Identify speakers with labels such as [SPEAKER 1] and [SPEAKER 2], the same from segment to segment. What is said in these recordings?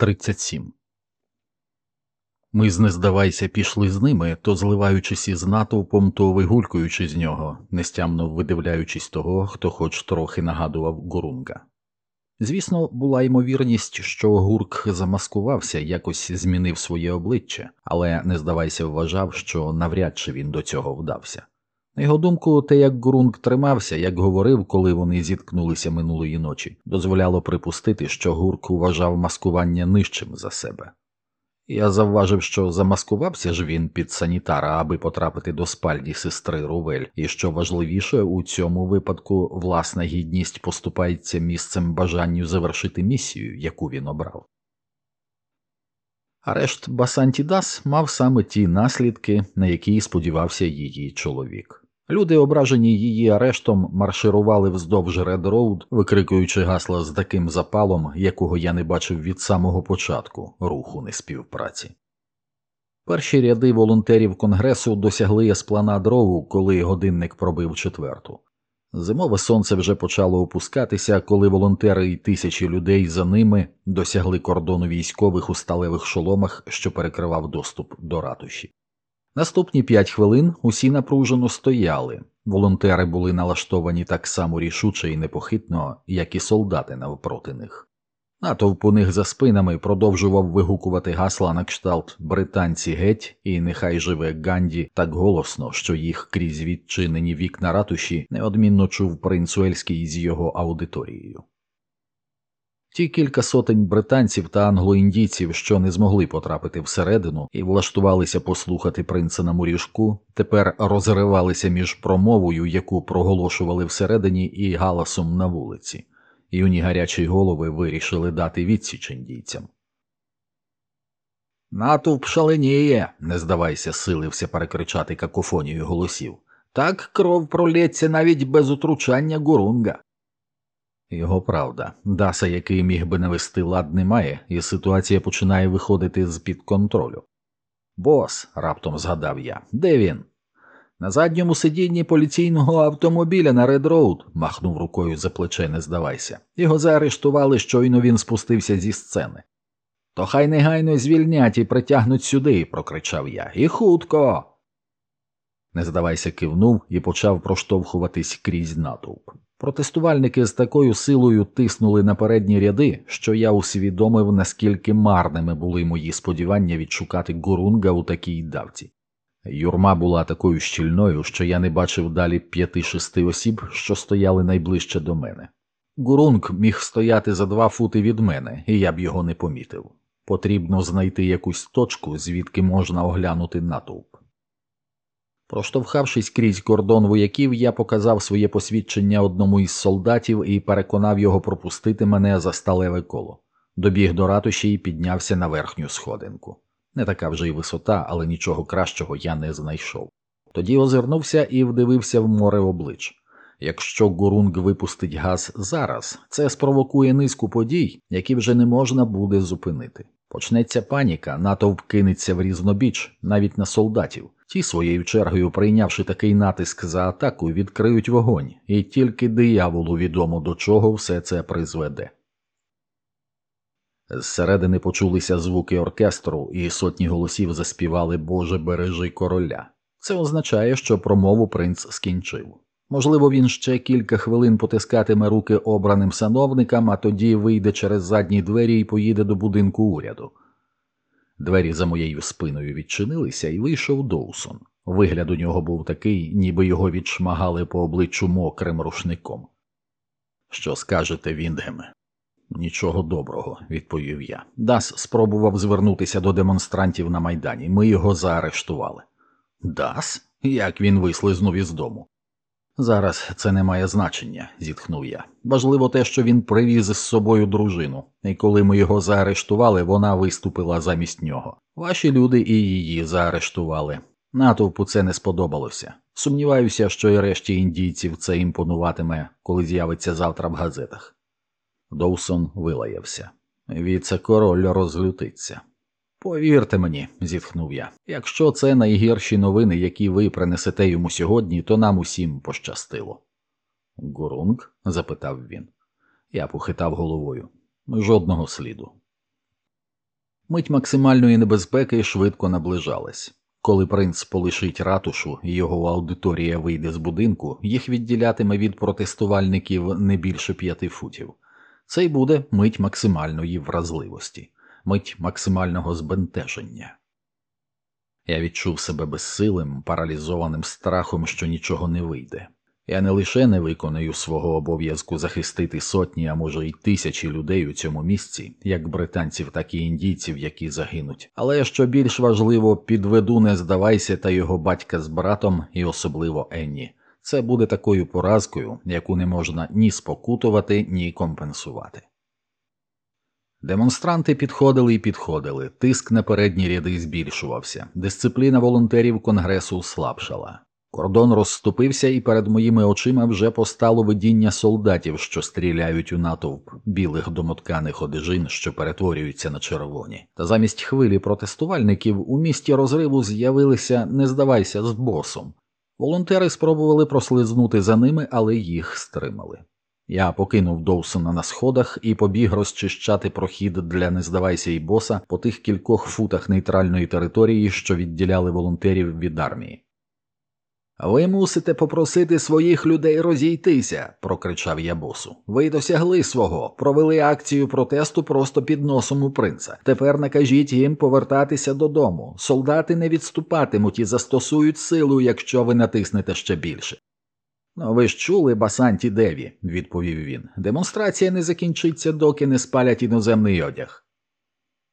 [SPEAKER 1] 37 Ми з не пішли з ними, то зливаючись із натовпом, то вигулькуючи з нього, нестямно видивляючись того, хто хоч трохи нагадував гурунга. Звісно, була ймовірність, що гурк замаскувався, якось змінив своє обличчя, але не здавайся вважав, що навряд чи він до цього вдався. На його думку, те, як Гурунг тримався, як говорив, коли вони зіткнулися минулої ночі, дозволяло припустити, що Гурк вважав маскування нижчим за себе. Я завважив, що замаскувався ж він під санітара, аби потрапити до спальні сестри Рувель, і що важливіше, у цьому випадку власна гідність поступається місцем бажанню завершити місію, яку він обрав. Арешт Басанті Дас мав саме ті наслідки, на які сподівався її чоловік. Люди, ображені її арештом, марширували вздовж Ред Роуд, викрикуючи гасла з таким запалом, якого я не бачив від самого початку руху неспівпраці. Перші ряди волонтерів конгресу досягли еспланад Роу, коли годинник пробив четверту. Зимове сонце вже почало опускатися, коли волонтери і тисячі людей за ними досягли кордону військових у сталевих шоломах, що перекривав доступ до ратуші. Наступні п'ять хвилин усі напружено стояли, волонтери були налаштовані так само рішуче і непохитно, як і солдати навпроти них. Натовп у них за спинами продовжував вигукувати гасла на кшталт британці геть, і нехай живе Ганді так голосно, що їх крізь відчинені вікна ратуші неодмінно чув принц Уельський з його аудиторією. Ті кілька сотень британців та англоіндійців, що не змогли потрапити всередину і влаштувалися послухати принца на муріжку, тепер розривалися між промовою, яку проголошували всередині, і галасом на вулиці. Юні гарячі голови вирішили дати відсіч індійцям. Натовп шаленіє, не здавайся, силився перекричати какофонію голосів. Так кров пролється навіть без утручання гурунга. Його правда, Даса, який міг би навести лад, немає, і ситуація починає виходити з під контролю. Бос, раптом згадав я, де він? На задньому сидінні поліційного автомобіля на Ред Роуд, махнув рукою за плече, не здавайся. Його заарештували, щойно він спустився зі сцени. То хай негайно звільнять і притягнуть сюди, прокричав я. І хутко. Не здавайся, кивнув і почав проштовхуватись крізь натовп. Протестувальники з такою силою тиснули на передні ряди, що я усвідомив, наскільки марними були мої сподівання відшукати гурунга у такій давці. Юрма була такою щільною, що я не бачив далі п'яти-шести осіб, що стояли найближче до мене. Гурунг міг стояти за два фути від мене, і я б його не помітив. Потрібно знайти якусь точку, звідки можна оглянути натовп. Проштовхавшись крізь кордон вояків, я показав своє посвідчення одному із солдатів і переконав його пропустити мене за сталеве коло. Добіг до ратуші і піднявся на верхню сходинку. Не така вже й висота, але нічого кращого я не знайшов. Тоді озирнувся і вдивився в море облич. Якщо Гурунг випустить газ зараз, це спровокує низку подій, які вже не можна буде зупинити. Почнеться паніка, натовп кинеться в різнобіч, навіть на солдатів. Ті своєю чергою, прийнявши такий натиск за атаку, відкриють вогонь, і тільки дияволу відомо до чого все це призведе. Зсередини почулися звуки оркестру, і сотні голосів заспівали Боже бережи короля. Це означає, що промову принц скінчив. Можливо, він ще кілька хвилин потискатиме руки обраним сановникам, а тоді вийде через задні двері і поїде до будинку уряду. Двері за моєю спиною відчинилися, і вийшов Доусон. Вигляд у нього був такий, ніби його відшмагали по обличчю мокрим рушником. Що скажете, Віндгеме? Нічого доброго, відповів я. Дас спробував звернутися до демонстрантів на майдані. Ми його заарештували. Дас? Як він вислизнув із дому? Зараз це не має значення, зітхнув я. Важливо те, що він привіз з собою дружину, і коли ми його заарештували, вона виступила замість нього. Ваші люди і її заарештували. Натовпу це не сподобалося. Сумніваюся, що і решті індійців це імпонуватиме, коли з'явиться завтра в газетах. Доусон вилаявся. Віце-король розлютиться. Повірте мені, зітхнув я, якщо це найгірші новини, які ви принесете йому сьогодні, то нам усім пощастило. Гурунг? запитав він. Я похитав головою. Жодного сліду. Мить максимальної небезпеки швидко наближалась. Коли принц полишить ратушу і його аудиторія вийде з будинку, їх відділятиме від протестувальників не більше п'яти футів. Це й буде мить максимальної вразливості, мить максимального збентеження. Я відчув себе безсилим, паралізованим страхом, що нічого не вийде. Я не лише не виконую свого обов'язку захистити сотні, а може й тисячі людей у цьому місці, як британців, так і індійців, які загинуть, але що більш важливо, підведу не здавайся та його батька з братом, і особливо Енні. Це буде такою поразкою, яку не можна ні спокутувати, ні компенсувати. Демонстранти підходили і підходили, тиск на передні ряди збільшувався, дисципліна волонтерів конгресу слабшала. Кордон розступився, і перед моїми очима вже постало видіння солдатів, що стріляють у натовп білих домотканих одежин, що перетворюються на червоні. Та замість хвилі протестувальників у місті розриву з'явилися не здавайся з босом. Волонтери спробували прослизнути за ними, але їх стримали. Я покинув Доусона на сходах і побіг розчищати прохід для не здавайся і боса по тих кількох футах нейтральної території, що відділяли волонтерів від армії. Ви мусите попросити своїх людей розійтися, прокричав я босу. Ви досягли свого, провели акцію протесту просто під носом у принца. Тепер накажіть їм повертатися додому. Солдати не відступатимуть і застосують силу, якщо ви натиснете ще більше. Ну, ви ж чули, Басанті Деві, відповів він. Демонстрація не закінчиться, доки не спалять іноземний одяг.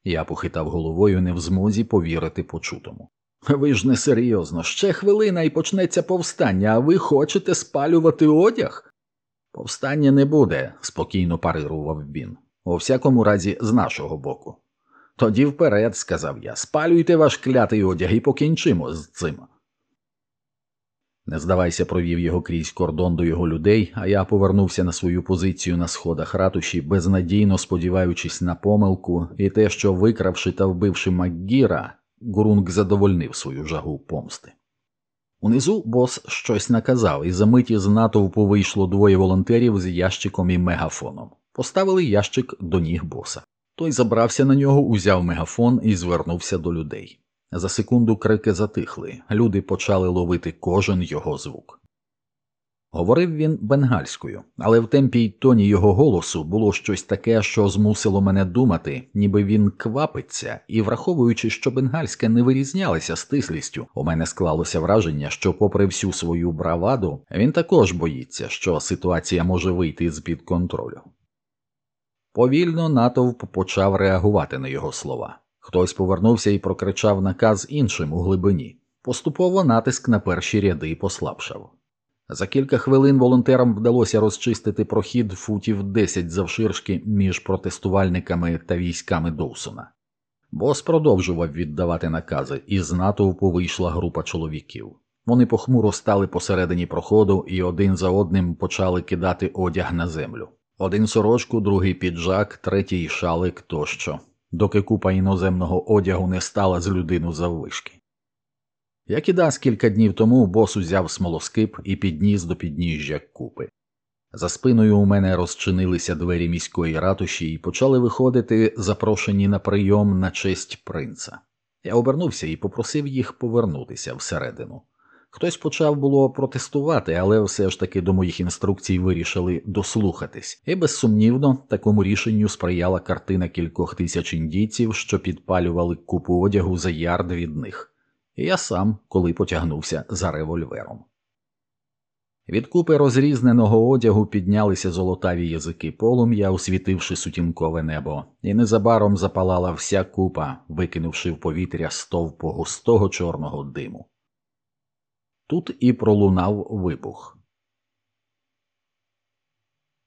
[SPEAKER 1] Я похитав головою не в змозі повірити почутому. Ви ж не серйозно, ще хвилина і почнеться повстання, а ви хочете спалювати одяг? Повстання не буде, спокійно парирував він. У всякому разі, з нашого боку. Тоді вперед, сказав я, спалюйте ваш клятий одяг і покінчимо з цим. Не здавайся, провів його крізь кордон до його людей, а я повернувся на свою позицію на сходах ратуші, безнадійно сподіваючись на помилку і те, що викравши та вбивши Макгіра, Гурунг задовольнив свою жагу помсти. Унизу бос щось наказав, і за миті з натовпу вийшло двоє волонтерів з ящиком і мегафоном. Поставили ящик до ніг боса. Той забрався на нього, узяв мегафон і звернувся до людей. За секунду крики затихли, люди почали ловити кожен його звук. Говорив він бенгальською, але в темпі й тоні його голосу було щось таке, що змусило мене думати, ніби він квапиться, і, враховуючи, що бенгальська не вирізнялася стислістю, у мене склалося враження, що, попри всю свою браваду, він також боїться, що ситуація може вийти з під контролю. Повільно натовп почав реагувати на його слова. Хтось повернувся і прокричав наказ іншим у глибині. Поступово натиск на перші ряди послабшав. За кілька хвилин волонтерам вдалося розчистити прохід футів 10 завширшки між протестувальниками та військами Доусона. Бос продовжував віддавати накази, і з натовпу вийшла група чоловіків. Вони похмуро стали посередині проходу і один за одним почали кидати одяг на землю. Один сорочку, другий піджак, третій шалик тощо, доки купа іноземного одягу не стала з людину заввишки. Як і дасть кілька днів тому, бос узяв смолоскип і підніс до підніжжя купи. За спиною у мене розчинилися двері міської ратуші і почали виходити запрошені на прийом на честь принца. Я обернувся і попросив їх повернутися всередину. Хтось почав було протестувати, але все ж таки до моїх інструкцій вирішили дослухатись, і безсумнівно такому рішенню сприяла картина кількох тисяч індійців, що підпалювали купу одягу за ярд від них і я сам, коли потягнувся за револьвером. Від купи розрізненого одягу піднялися золотаві язики полум'я, освітивши сутінкове небо, і незабаром запалала вся купа, викинувши в повітря стовпу густого чорного диму. Тут і пролунав вибух.